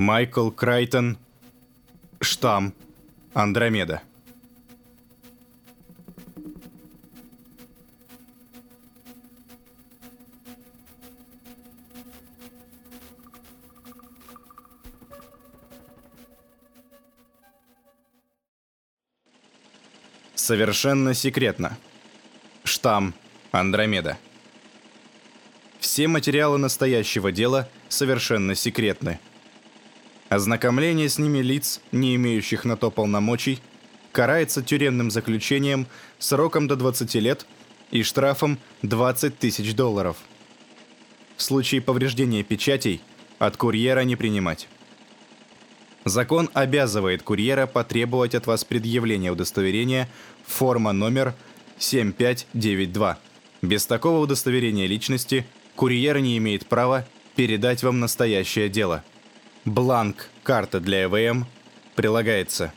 Майкл Крайтон. Штамм. Андромеда. Совершенно секретно. Штамм Андромеда. Все материалы настоящего дела совершенно секретны. Ознакомление с ними лиц, не имеющих на то полномочий, карается тюремным заключением сроком до 20 лет и штрафом 20 тысяч долларов. В случае повреждения печатей от курьера не принимать. Закон обязывает курьера потребовать от вас предъявления удостоверения форма номер 7592. Без такого удостоверения личности курьер не имеет права передать вам настоящее дело. Бланк «Карта для ЭВМ» прилагается.